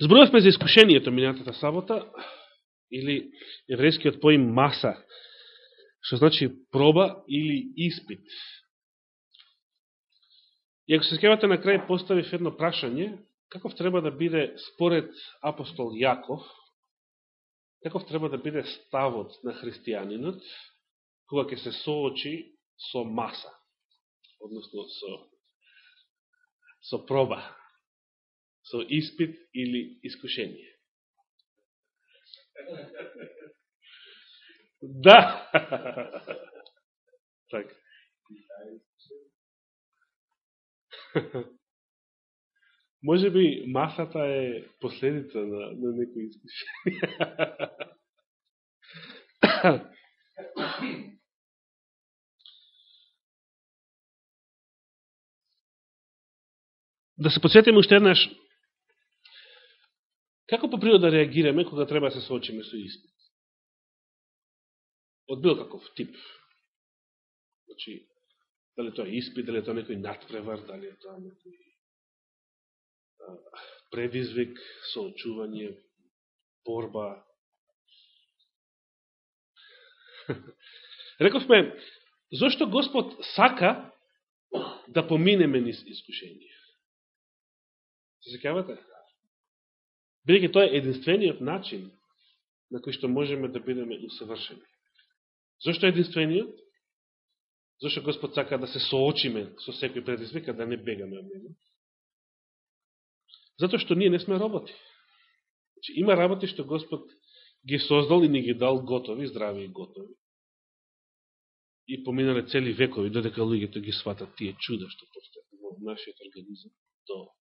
Зборувавме за искушението минатата сабота, или еврејскиот поим маса, што значи проба или испит. И ако се скевате на крај, поставив едно прашање, каков треба да биде според апостол Јаков, каков треба да биде ставот на христијанинот, кога ќе се соочи со маса, односно со, со проба, со испит или искушение. Да. така. Може би масата е последица на, на некои искушение. да се подсетиме уште еднаш како по природа реагираме кога треба да се соочиме со испит? Од бил каков тип. Значи, дали тоа е испит, дали тоа некој надпревар, дали е тоа некој предизвик, соочување, борба. Рековме, зашто Господ сака да поминеме низ искушение? Се секавате? Бидеќи тоа е единствениот начин на кој што можеме да бидеме усовршени. Зошто е единствениот? Зошто Господ сака да се соочиме со секој предизвик, да не бегаме од него? Зато што ние не сме роботи. Значи, има работи што Господ ги создал и ни ги дал готови, здрави и готови. И поминале цели векови, додека луѓето ги сватат тие чуда што постојат во нашиот организм до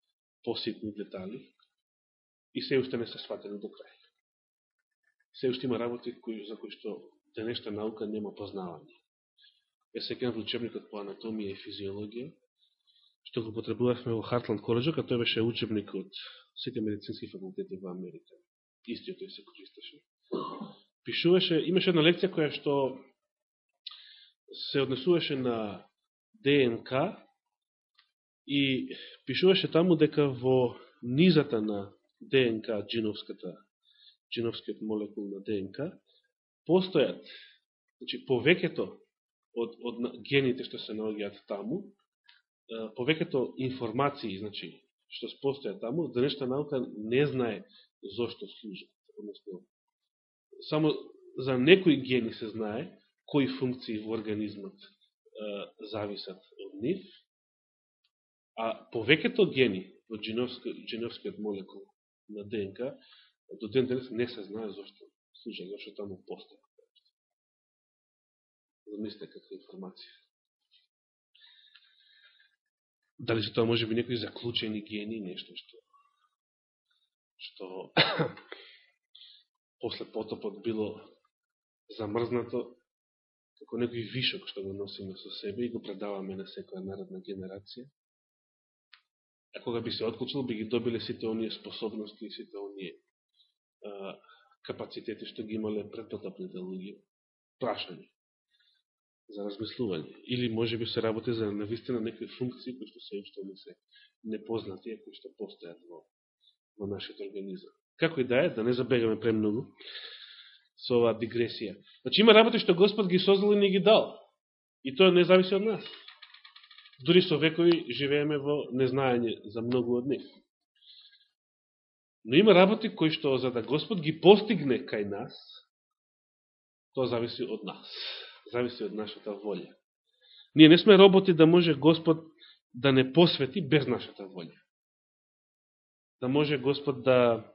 поситни детали и се уште не се сватени до крај. Се уште има работи кои, за кои што денешта наука нема познавање. Е секен во учебникот по анатомија и физиологија, што го потребувавме во Хартланд коледжа, като тој беше учебник од сите медицински факултети во Америка. Истиот тој се користеше. Пишуваше, имаше една лекција која што се однесуваше на ДНК и пишуваше таму дека во низата на ДНК, джиновската, джиновскиот молекул на ДНК, постојат, значи, повеќето од, од гените што се наоѓаат таму, повеќето информации, значи, што постојат таму, денешна наука не знае зошто служат. Односно, само за некои гени се знае кои функции во организмот зависат од нив, а повеќето гени во джиновскиот молекул на ДНК, до ден денес не се знае зашто служа, зашто значи таму постоја. Замислите каква информација. Дали се тоа може би некои заклучени гени, нешто што што после потопот било замрзнато како некој вишок што го носиме со себе и го предаваме на секоја народна генерација. Кога би се отклучил, би ги добиле сите оние способности и сите оние а, капацитети што ги имале предпотопните луѓе. Прашање за размислување. Или може би се работи за навистина некои функции кои што се уште не се непознати, кои што постојат во, во нашиот организам. Како и да е, да не забегаме премногу со оваа дигресија. Значи има работи што Господ ги создал и не ги дал. И тоа не зависи од нас. Дори со векови живееме во незнаење за многу од нив. Но има работи кои што за да Господ ги постигне кај нас, тоа зависи од нас. Зависи од нашата волја. Ние не сме роботи да може Господ да не посвети без нашата волја. Да може Господ да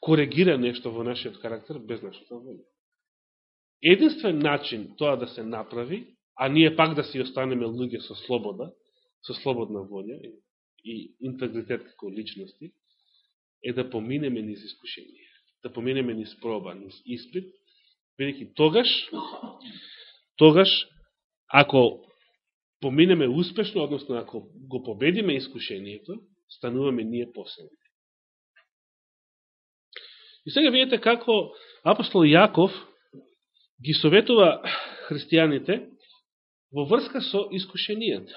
коригира нешто во нашиот карактер без нашата волја. Единствен начин тоа да се направи а ние пак да си останеме луѓе со слобода, со слободна волја и интегритет како личности, е да поминеме низ искушение, да поминеме низ проба, низ испит, бидеќи тогаш, тогаш, ако поминеме успешно, односно ако го победиме искушението, стануваме ние посилни. И сега видите како апостол Јаков ги советува христијаните во врска со искушенијата.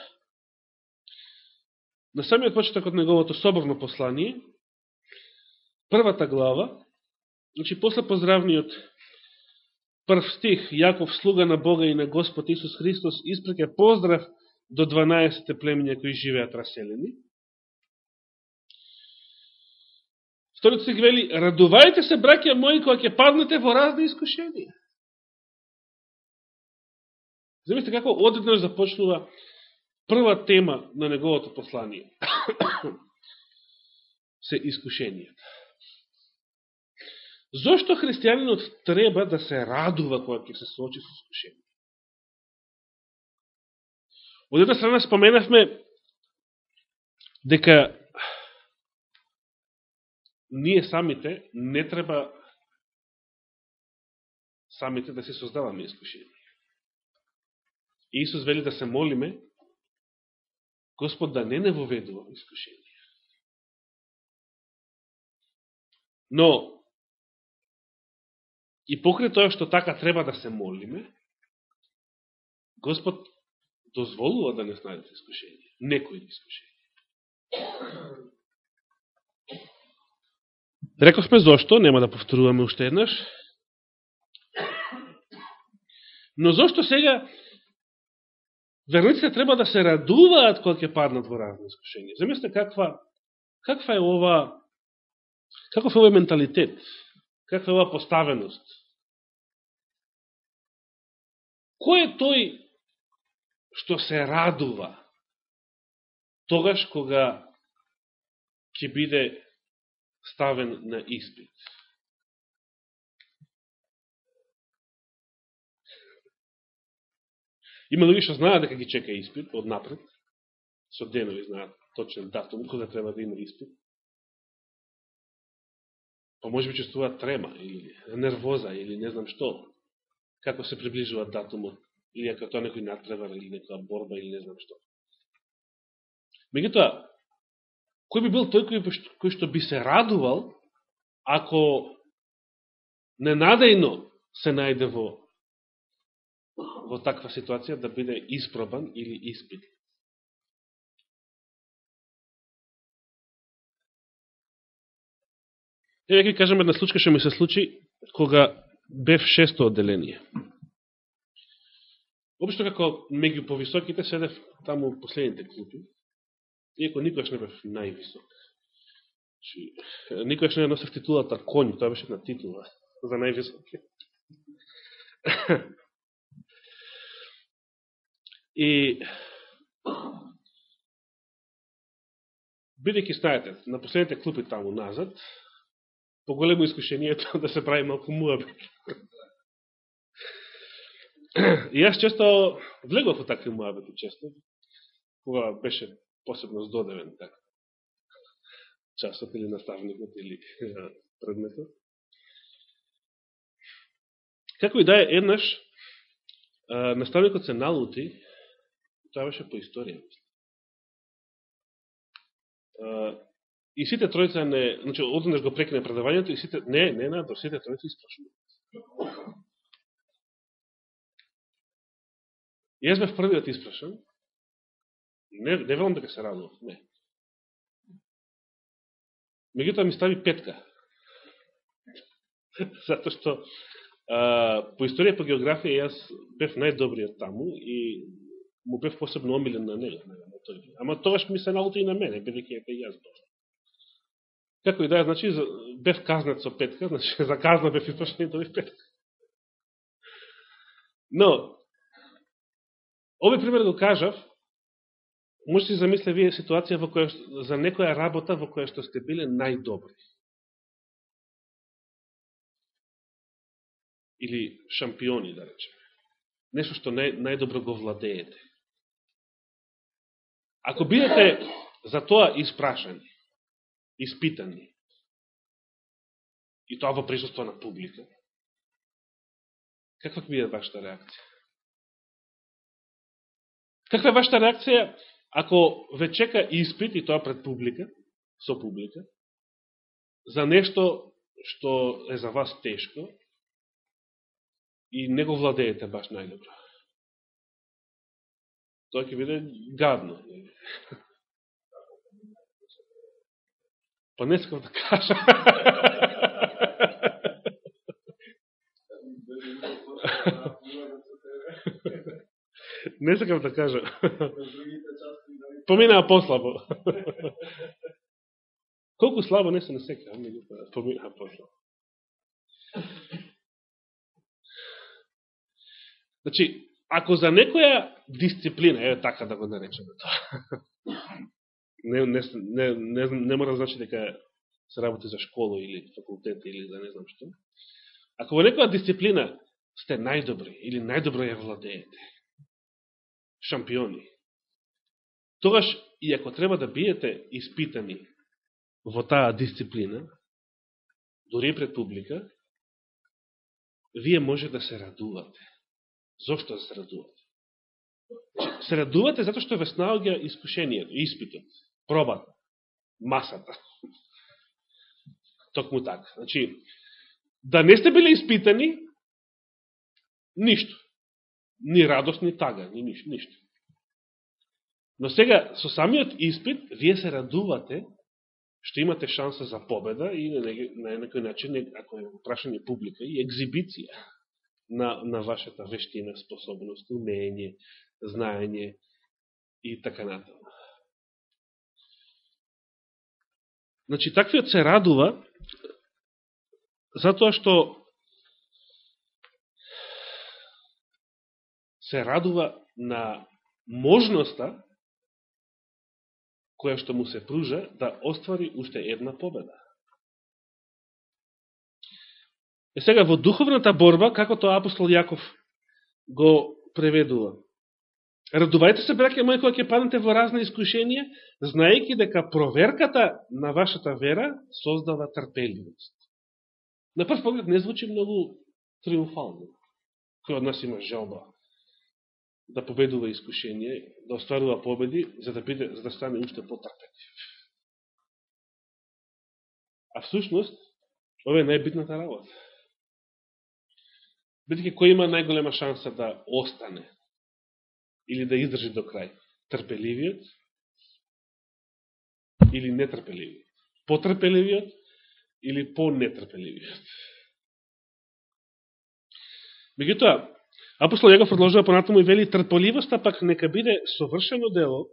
на самиот почеток од неговото соборно послание, првата глава, значи после поздравниот прв стих, Јаков, слуга на Бога и на Господ Исус Христос, испреке поздрав до 12 племиња кои живеат раселени. Вториот стих вели, радувајте се, браќа мои, која ќе паднете во разни искушенија. Замислите како одеднаш започнува прва тема на неговото послание. се искушенијата. Зошто христијанинот треба да се радува кога ќе се соочи со искушение? Од една страна споменавме дека ние самите не треба самите да се создаваме искушение. Иисус вели да се молиме Господ да не не воведува искушение. Но И покрај тоа што така треба да се молиме, Господ дозволува да не снадите искушение. Некој искушение. Рековме зошто, нема да повторуваме уште еднаш. Но зошто сега верниците треба да се радуваат кога ќе паднат во разни искушенија? Замислете каква, каква е ова, каков е овој менталитет, каква е ова поставеност? Кој е тој што се радува тогаш кога ќе биде ставен на испит? Има луѓе што знаат дека ги чека испит од напред, со денови знаат точен датум кога треба да има испит. Па може би чувствуваат трема или нервоза или не знам што како се приближува датумот, или ако тоа некој натревар или некоја борба, или не знам што. Меѓутоа, кој би бил тој кој, кој што би се радувал, ако ненадејно се најде во, во таква ситуација да биде испробан или испитен. Еве ќе кажем една случка што ми се случи кога бев шесто одделение. Обично како меѓу повисоките седев таму последните клупи, иако никогаш не бев највисок. Чи, никогаш не носев титулата конј, тоа беше на титула за највисоки. И бидејќи знаете, на последните клупи таму назад, поголемо искушението да се прави малку муабет. И јас често влегов во такви муабети често, кога беше посебно здодевен така, часот или наставникот или предметот. Како и да е, еднаш, наставникот се налути, тоа беше по историја, И сите тројца не, значи, однеш го прекине предавањето и сите, не, не, не, до сите тројца испрашуваат. Јас бев првиот испрашан. Не, не велам дека се радувам, не. Меѓутоа ми стави петка. Затоа што а, по историја по географија јас бев најдобриот таму и му бев посебно омилен на него. Ама тогаш ми се налута и на мене, бидеќи е јас добро. Како и да е, значи, бев казнат со петка, значи, за казна бев испрашен и добив петка. Но, овој пример го кажав, може да си замисле вие ситуација во која, за некоја работа во која што сте биле најдобри. Или шампиони, да речеме. Нешто што нај, најдобро го владеете. Ако бидете за тоа испрашани, испитани. И тоа во присуство на публика. Каква ќе биде вашата реакција? Каква е вашата реакција ако ве чека испит и тоа пред публика, со публика, за нешто што е за вас тешко и не го владеете баш најдобро? Тоа ќе биде гадно. Па не искам да кажа. не сакам да кажа. Поминаа послабо. Колку слабо не се не секам, поминаа послабо. Значи, ако за некоја дисциплина, е така да го наречеме тоа, не, не, не, не, не мора да значи дека се работи за школа или факултет или за не знам што, ако во некоја дисциплина сте најдобри или најдобро ја владеете, шампиони, тогаш и ако треба да биете испитани во таа дисциплина, дори пред публика, вие може да се радувате. Зошто се радувате? Се значи, радувате затоа што ве снаоѓа искушението, испитот, пробата, масата. Токму така. Значи, да не сте биле испитани, ништо. Ни радост, ни тага, ни ништо. ништо. Но сега, со самиот испит, вие се радувате што имате шанса за победа и на, на некој начин, ако е прашање публика, и екзибиција на, на вашата вештина, способност, умење, знаење и така натаму. Значи, таквиот се радува затоа што се радува на можноста која што му се пружа да оствари уште една победа. Е сега, во духовната борба, како тоа апостол Јаков го преведува? Радувајте се, браке мои, кога ќе паднете во разни искушенија, знаејќи дека проверката на вашата вера создава трпеливост. На прв поглед не звучи многу триумфално. Кој од нас има желба да победува искушение, да остварува победи, за да, биде, за да стане уште потрпетив. А всушност, ова е најбитната работа. Бидеќи кој има најголема шанса да остане или да издржи до крај? Трпеливиот или нетрпеливиот? Потрпеливиот или понетрпеливиот? Меѓутоа, апостол Јаков продолжува понатаму и вели трпеливоста пак нека биде совршено дело,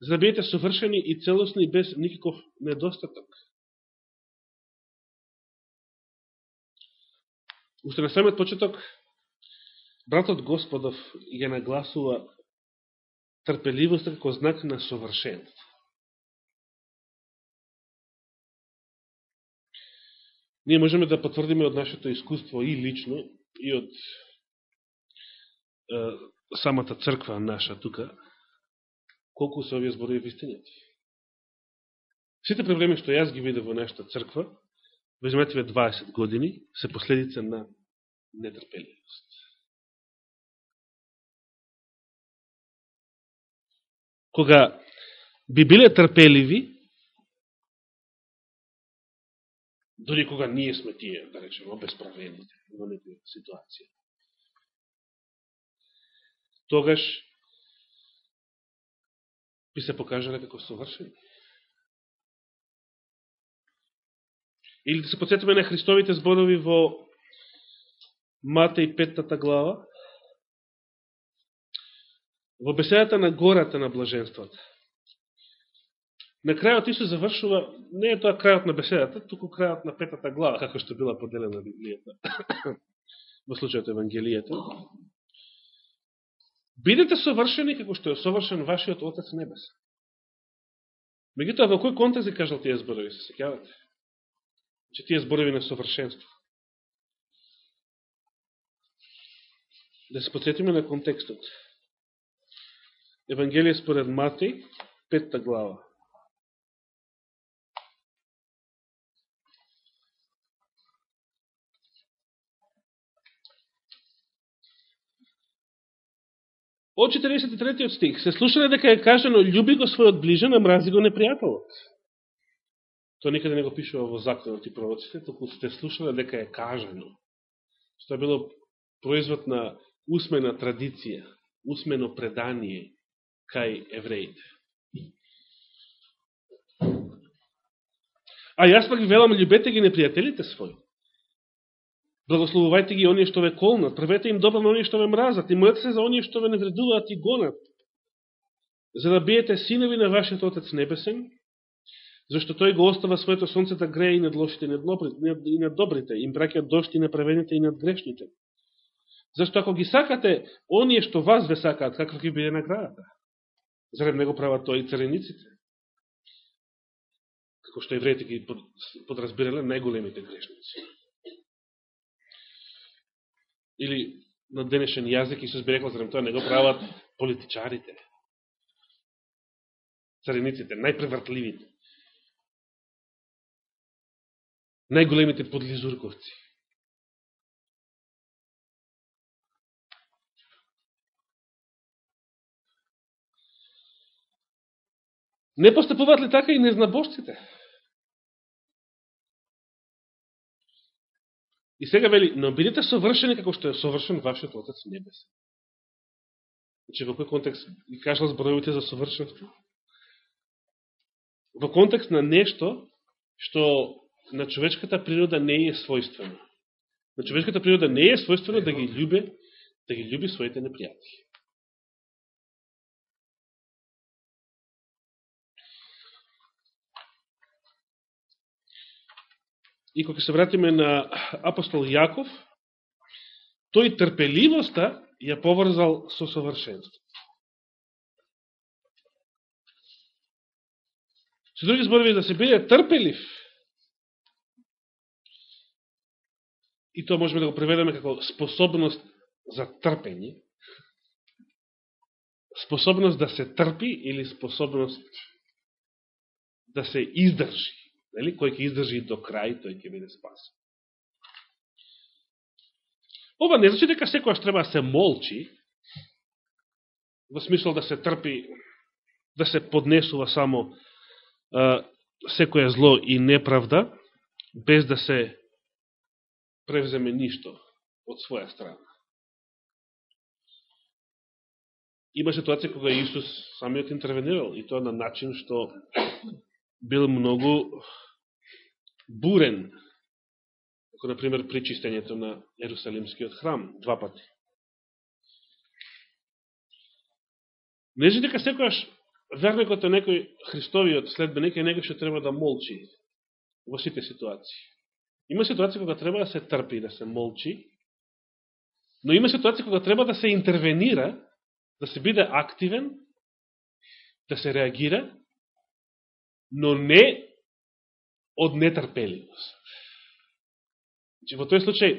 за да бидете совршени и целосни без никаков недостаток. Уште на самиот почеток, братот Господов ја нагласува трпеливост како знак на совршенство. Ние можеме да потврдиме од нашето искуство и лично, и од е, самата црква наша тука, колку се овие зборови вистинети. Сите проблеми што јас ги виде во нашата црква, во 20 години, се последица на нетрпеливост. Кога би биле трпеливи, дори кога ние сме тие, да речеме обесправените во некоја ситуација, тогаш би се покажале како совршени. Или да се подсетиме на Христовите зборови во Матеј петтата глава, во беседата на гората на блаженството. На крајот Исус завршува, не е тоа крајот на беседата, туку крајот на петата глава, како што била поделена Библијата, во случајот Евангелијата. Бидете совршени како што е совршен вашиот Отец Небес. Мегутоа, во кој контекст ги кажал тие зборови, се секјавате? Че тие зборови на совршенство. Да се подсетиме на контекстот. Евангелие според Матеј, петта глава. Од 43 стих се слушале дека е кажано љуби го својот ближен, а мрази го непријателот. Тоа никаде не го пишува во законот и пророците, току сте слушале дека е кажано. Што е било производ на усмена традиција, усмено предание кај евреите. А јас пак ви велам, любете ги непријателите своји. Благословувајте ги оние што ве колнат, правете им добро на оние што ве мразат и молете се за оние што ве невредуваат и гонат, за да биете синови на вашиот Отец Небесен, зашто тој го остава своето сонце да грее и над лошите и над добрите, им праќа дошти и направените и над грешните. Зашто ако ги сакате оние што вас ве сакаат, каква ќе биде наградата? Заред него прават тоа и царениците. Како што евреите ги подразбирале најголемите грешници. Или на денешен јазик Исус би рекол зарем тоа не го прават политичарите. Царениците, најпревртливите. Најголемите подлизурковци. Не постепуваат ли така и незнабожците? И сега вели, но бидете совршени како што е совршен вашиот Отец Небесен. Значи, во кој контекст и кажа збројувате за совршенство? Во контекст на нешто што на човечката природа не е својствено. На човечката природа не е својствено да ги љубе, да ги љуби своите непријатели. И кога се вратиме на апостол Јаков, тој трпеливоста ја поврзал со совршенство. Со други зборови, да се биде трпелив, и тоа можеме да го преведеме како способност за трпење, способност да се трпи или способност да се издржи. Нели? Кој ќе издржи до крај, тој ќе биде спасен. Ова не значи дека секојаш треба да се молчи, во смисол да се трпи, да се поднесува само а, секоја зло и неправда, без да се превземе ништо од своја страна. Има ситуација кога Исус самиот интервенирал и тоа на начин што бил многу бурен, како, например, при чистењето на Ерусалимскиот храм, два пати. Не значи дека секојаш верникот е некој Христовиот следбеник е некој што треба да молчи во сите ситуации. Има ситуации кога треба да се трпи, да се молчи, но има ситуации кога треба да се интервенира, да се биде активен, да се реагира, но не од нетрпеливост. Значи, во тој случај,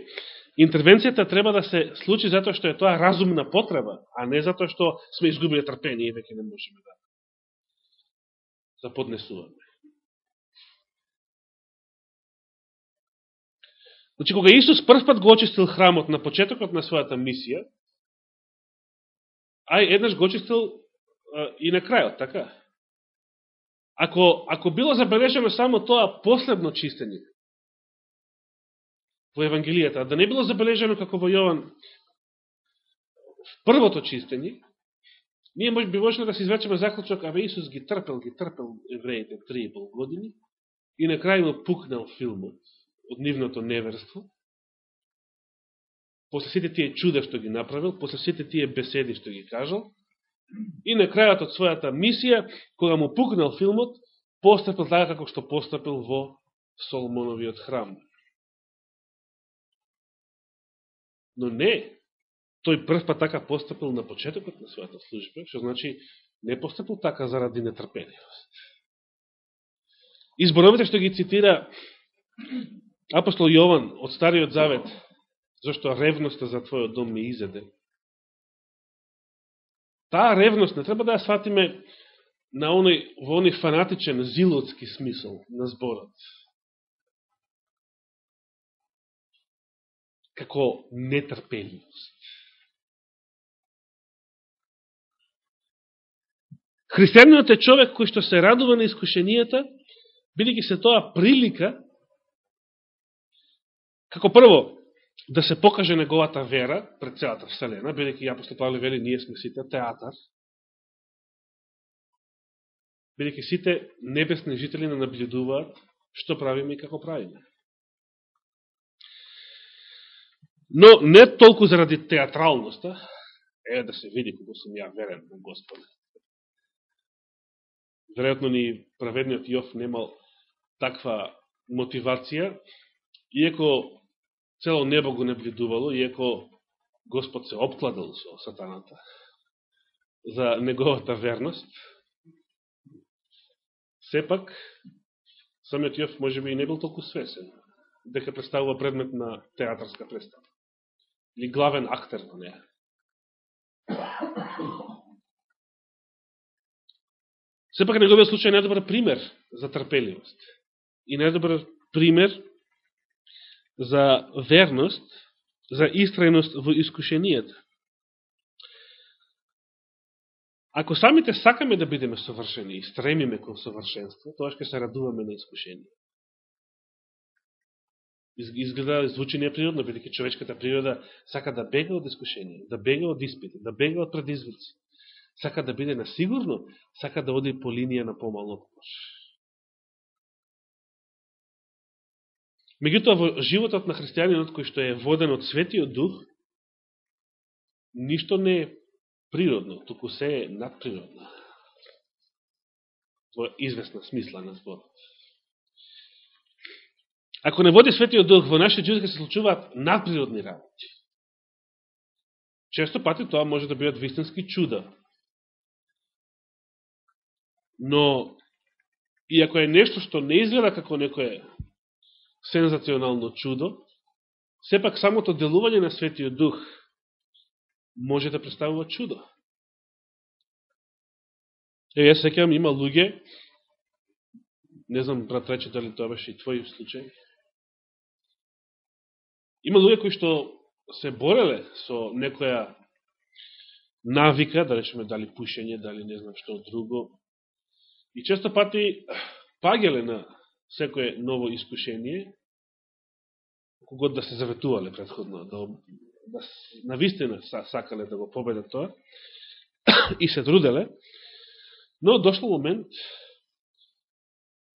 интервенцијата треба да се случи затоа што е тоа разумна потреба, а не затоа што сме изгубили трпение и веќе не можеме да да поднесуваме. Значи, кога Исус првпат го очистил храмот на почетокот на својата мисија, ај еднаш го очистил и на крајот, така? Ако, ако било забележено само тоа последно чистење во Евангелијата, да не било забележено како во Јован првото чистење, ние може би можеме да се извечеме заклучок, а Исус ги трпел, ги трпел евреите 3,5 години и на крај му пукнал филмот од нивното неверство, после сите тие чуда што ги направил, после сите тие беседи што ги кажал, И на крајот од својата мисија, кога му пукнал филмот, постапил така како што постапил во Соломоновиот храм. Но не, тој прв пат така постапил на почетокот на својата служба, што значи не постапил така заради нетрпеливост. Изборовите што ги цитира апостол Јован од Стариот Завет, зашто ревноста за твојот дом ми изеде, Таа ревност не треба да ја сватиме на оној, во оној фанатичен, зилотски смисол на зборот. Како нетрпеливост. Христијаниот е човек кој што се радува на искушенијата, бидеќи се тоа прилика, како прво, да се покаже неговата вера пред целата Вселена, бидеќи апостол Павле вели, ние сме сите театар, бидеќи сите небесни жители не наблюдуваат што правиме и како правиме. Но не толку заради театралноста, е да се види кога сум ја верен на Господ. Веројатно ни праведниот Јов немал таква мотивација, иеко цело небо го наблюдувало, иеко Господ се обкладал со сатаната за неговата верност, сепак, самиот Јов може би и не бил толку свесен дека представува предмет на театарска представа или главен актер на неја. Сепак неговиот случај е најдобар пример за трпеливост и најдобар пример за верност, за истрајност во искушенијата. Ако самите сакаме да бидеме совршени и стремиме кон совршенство, тоа ќе се радуваме на искушение изгледа звучи неприродно, бидеќи човечката природа сака да бега од искушение, да бега од испити, да бега од предизвици. Сака да биде на сигурно, сака да оди по линија на помал Меѓутоа, во животот на христијанинот, кој што е воден од светиот дух, ништо не е природно, туку се е надприродно. Во известна смисла на зборот. Ако не води Светиот Дух, во нашите живот се случуваат надприродни работи. Често пати тоа може да бидат вистински чуда. Но, иако е нешто што не изгледа како некое сензационално чудо, сепак самото делување на Светиот Дух може да представува чудо. Е, јас секам има луѓе, не знам, брат рече, дали тоа беше и твој случај, Има луѓе кои што се бореле со некоја навика, да речеме дали пушење, дали не знам што друго. И често пати пагеле на секое ново искушение, когод да се заветувале предходно, да, да навистина сакале да го победат тоа, и се труделе, но дошло момент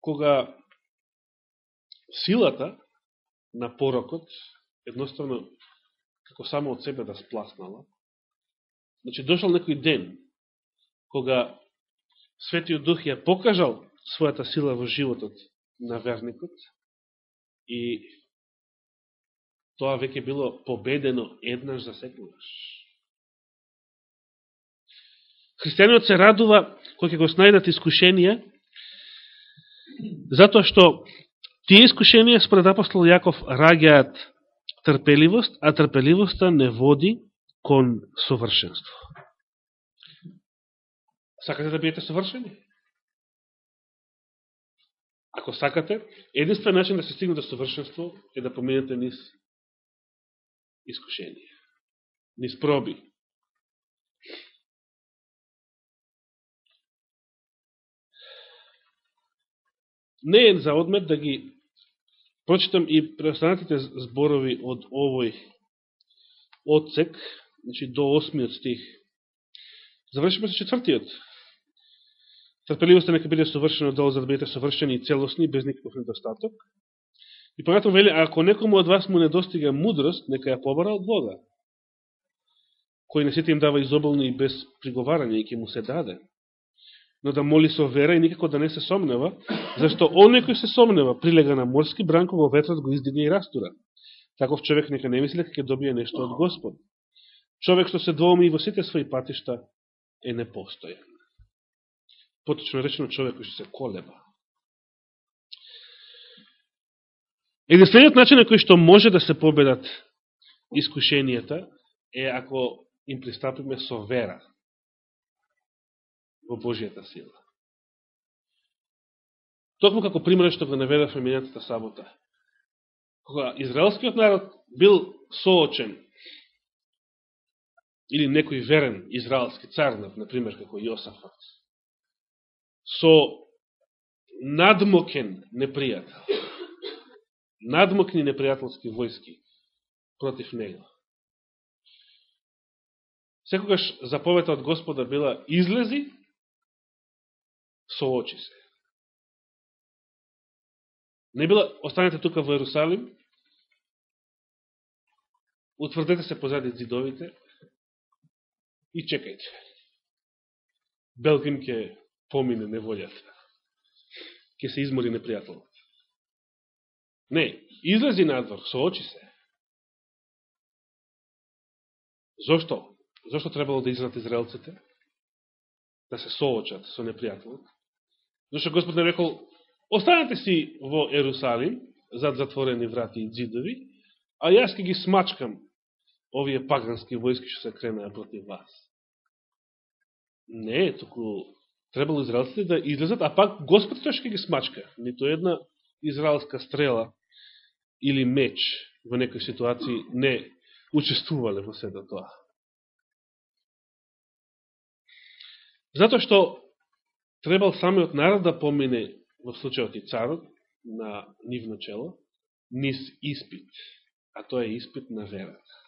кога силата на порокот едноставно, како само од себе да спласнала. Значи, дошол некој ден, кога Светиот Дух ја покажал својата сила во животот на верникот и тоа веќе било победено еднаш за секогаш. Христијаниот се радува кој ќе го снајдат искушенија, затоа што тие искушенија според апостол Јаков раѓаат трпеливост, а трпеливоста не води кон совршенство. Сакате да бидете совршени? Ако сакате, единствен начин да се стигне до совршенство е да поминете низ искушение, низ проби. Не е за одмет да ги прочитам и преостанатите зборови од овој одсек, значи до осмиот стих. Завршиме со четвртиот. Трпеливоста нека биде совршена долу, за да бидете совршени и целосни, без никаков недостаток. И понатаму вели, ако некому од вас му недостига мудрост, нека ја побара од Бога, кој не сите им дава изобилно и без приговарање и ќе му се даде но да моли со вера и никако да не се сомнева, зашто он некој се сомнева прилега на морски бранко, во ветрот го издигне и растура. Таков човек нека не мисли дека ќе добие нешто од Господ. Човек што се двоуми и во сите своји патишта е непостојан. Поточно речено човек кој што се колеба. Единствениот начин на кој што може да се победат искушенијата е ако им пристапиме со вера во Божијата сила. Токму како примерот што го наведавме минатата сабота. Кога израелскиот народ бил соочен или некој верен израелски цар, например, како Јосафат, со надмокен непријател, надмокни непријателски војски против него. Секогаш заповета од Господа била излези соочи се. Не била, останете тука во Ерусалим, утврдете се позади зидовите и чекајте. Белгин ќе помине неволјата. Ке се измори непријателот. Не, излези надвор, соочи се. Зошто? Зошто требало да излезат израелците? Да се соочат со непријателот? Зошто Господ не рекол, останете си во Ерусалим, зад затворени врати и дзидови, а јас ке ги смачкам овие пагански војски што се кренаја против вас. Не, току требало израелците да излезат, а пак Господ тој ќе ги смачка. Нито една израелска стрела или меч во некои ситуации не учествувале во сето тоа. Затоа што требал самиот народ да помине во случајот и царот на нивно чело, низ испит, а тоа е испит на верата.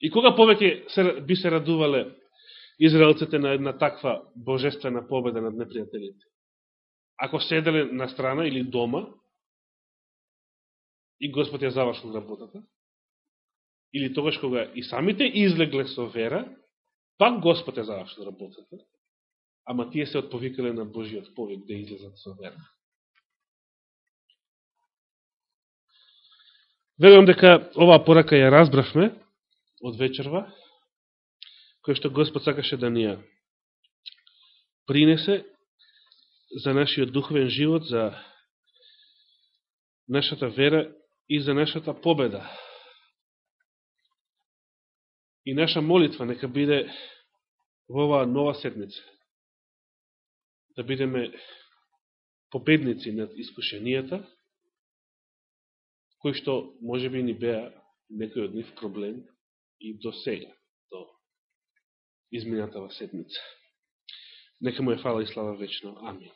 И кога повеќе се, би се радувале израелците на една таква божествена победа над непријателите? Ако седеле на страна или дома и Господ ја завршил работата, или тогаш кога и самите излегле со вера, пак Господ ја завршил работата, ама тие се отповикале на Божиот повик да излезат со вера. Верувам дека оваа порака ја разбравме од вечерва, која што Господ сакаше да ни ја принесе за нашиот духовен живот, за нашата вера и за нашата победа. И наша молитва нека биде во оваа нова седмица. Да бидеме победници над искушенијата, кои што може би ни беа некој од нив проблем и до сега, до изминатава седмица. Нека му е фала и слава вечно. Амин.